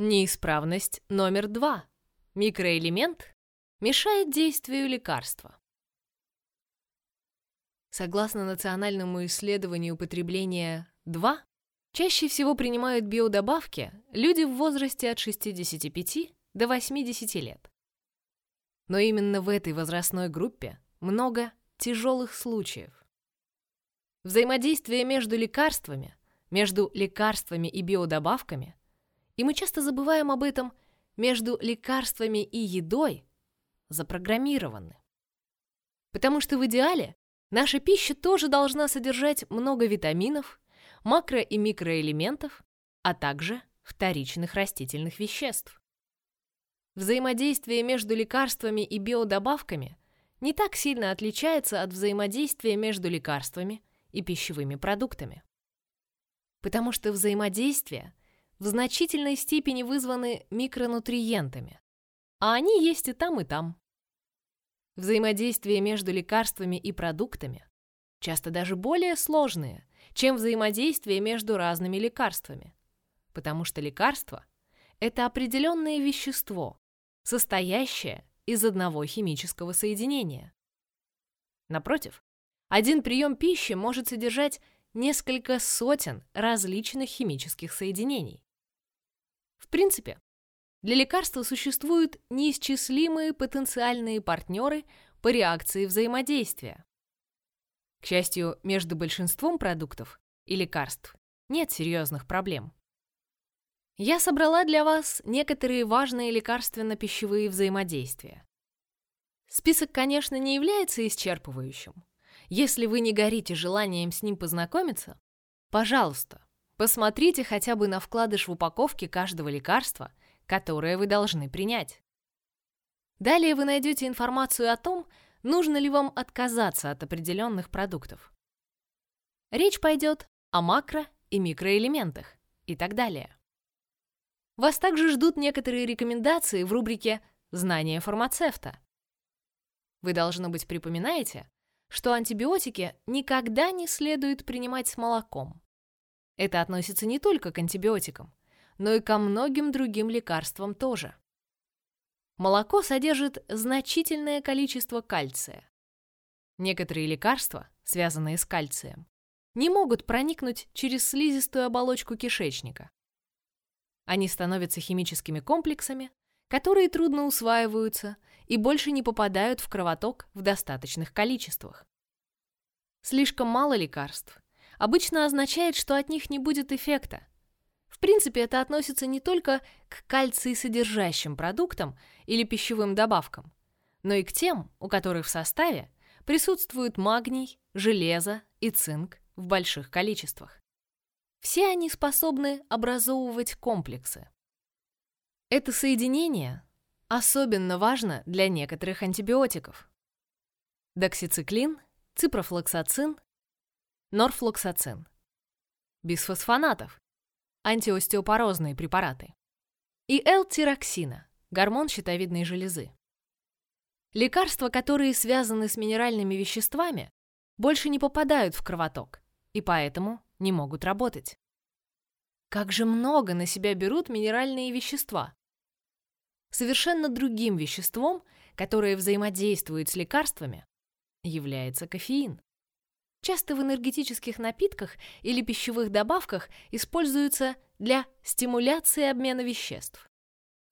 Неисправность номер два. Микроэлемент мешает действию лекарства. Согласно национальному исследованию употребления 2, чаще всего принимают биодобавки люди в возрасте от 65 до 80 лет. Но именно в этой возрастной группе много тяжелых случаев. Взаимодействие между лекарствами, между лекарствами и биодобавками и мы часто забываем об этом между лекарствами и едой, запрограммированы. Потому что в идеале наша пища тоже должна содержать много витаминов, макро- и микроэлементов, а также вторичных растительных веществ. Взаимодействие между лекарствами и биодобавками не так сильно отличается от взаимодействия между лекарствами и пищевыми продуктами. Потому что взаимодействие в значительной степени вызваны микронутриентами, а они есть и там, и там. Взаимодействие между лекарствами и продуктами часто даже более сложные, чем взаимодействие между разными лекарствами, потому что лекарство – это определенное вещество, состоящее из одного химического соединения. Напротив, один прием пищи может содержать несколько сотен различных химических соединений. В принципе, для лекарства существуют неисчислимые потенциальные партнеры по реакции взаимодействия. К счастью, между большинством продуктов и лекарств нет серьезных проблем. Я собрала для вас некоторые важные лекарственно-пищевые взаимодействия. Список, конечно, не является исчерпывающим. Если вы не горите желанием с ним познакомиться, пожалуйста, Посмотрите хотя бы на вкладыш в упаковке каждого лекарства, которое вы должны принять. Далее вы найдете информацию о том, нужно ли вам отказаться от определенных продуктов. Речь пойдет о макро- и микроэлементах и так далее. Вас также ждут некоторые рекомендации в рубрике «Знания фармацевта». Вы, должно быть, припоминаете, что антибиотики никогда не следует принимать с молоком. Это относится не только к антибиотикам, но и ко многим другим лекарствам тоже. Молоко содержит значительное количество кальция. Некоторые лекарства, связанные с кальцием, не могут проникнуть через слизистую оболочку кишечника. Они становятся химическими комплексами, которые трудно усваиваются и больше не попадают в кровоток в достаточных количествах. Слишком мало лекарств обычно означает, что от них не будет эффекта. В принципе, это относится не только к кальций-содержащим продуктам или пищевым добавкам, но и к тем, у которых в составе присутствуют магний, железо и цинк в больших количествах. Все они способны образовывать комплексы. Это соединение особенно важно для некоторых антибиотиков. Доксициклин, ципрофлоксацин норфлоксацин. Бисфосфонатов, антиостеопорозные препараты. И L-тироксина, гормон щитовидной железы. Лекарства, которые связаны с минеральными веществами, больше не попадают в кровоток и поэтому не могут работать. Как же много на себя берут минеральные вещества. Совершенно другим веществом, которое взаимодействует с лекарствами, является кофеин часто в энергетических напитках или пищевых добавках используется для стимуляции обмена веществ.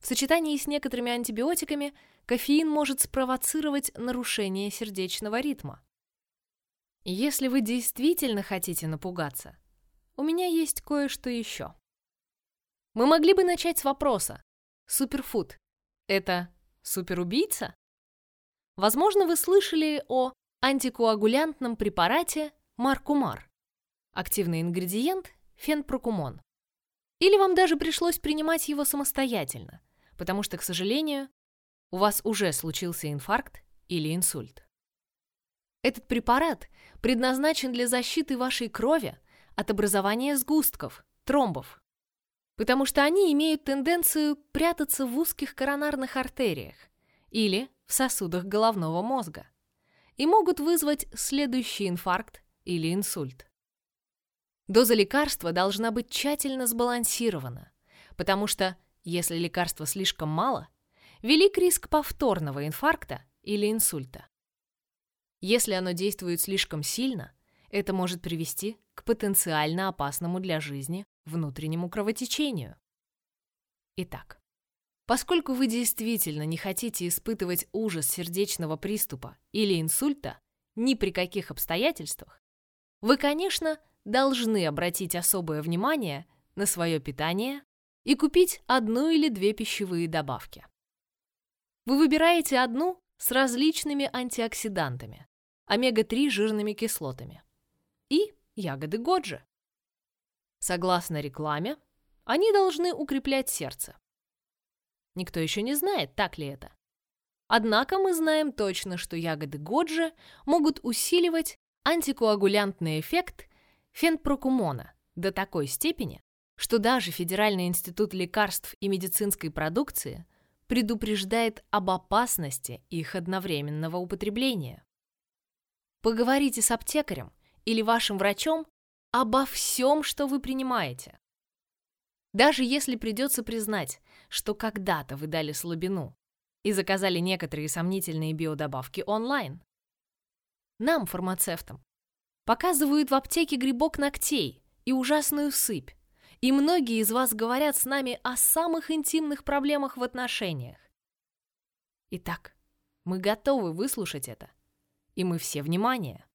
В сочетании с некоторыми антибиотиками кофеин может спровоцировать нарушение сердечного ритма. Если вы действительно хотите напугаться, у меня есть кое-что еще. Мы могли бы начать с вопроса. Суперфуд – это суперубийца? Возможно, вы слышали о антикоагулянтном препарате Маркумар. Активный ингредиент – фенпрокумон. Или вам даже пришлось принимать его самостоятельно, потому что, к сожалению, у вас уже случился инфаркт или инсульт. Этот препарат предназначен для защиты вашей крови от образования сгустков, тромбов, потому что они имеют тенденцию прятаться в узких коронарных артериях или в сосудах головного мозга и могут вызвать следующий инфаркт или инсульт. Доза лекарства должна быть тщательно сбалансирована, потому что Если лекарства слишком мало, велик риск повторного инфаркта или инсульта. Если оно действует слишком сильно, это может привести к потенциально опасному для жизни внутреннему кровотечению. Итак, поскольку вы действительно не хотите испытывать ужас сердечного приступа или инсульта ни при каких обстоятельствах, вы, конечно, должны обратить особое внимание на свое питание и купить одну или две пищевые добавки. Вы выбираете одну с различными антиоксидантами, омега-3 жирными кислотами и ягоды годжи. Согласно рекламе, они должны укреплять сердце. Никто еще не знает, так ли это. Однако мы знаем точно, что ягоды годжи могут усиливать антикоагулянтный эффект фенпрокумона до такой степени, что даже Федеральный институт лекарств и медицинской продукции предупреждает об опасности их одновременного употребления. Поговорите с аптекарем или вашим врачом обо всем, что вы принимаете. Даже если придется признать, что когда-то вы дали слабину и заказали некоторые сомнительные биодобавки онлайн. Нам, фармацевтам, показывают в аптеке грибок ногтей и ужасную сыпь, и многие из вас говорят с нами о самых интимных проблемах в отношениях. Итак, мы готовы выслушать это, и мы все внимание.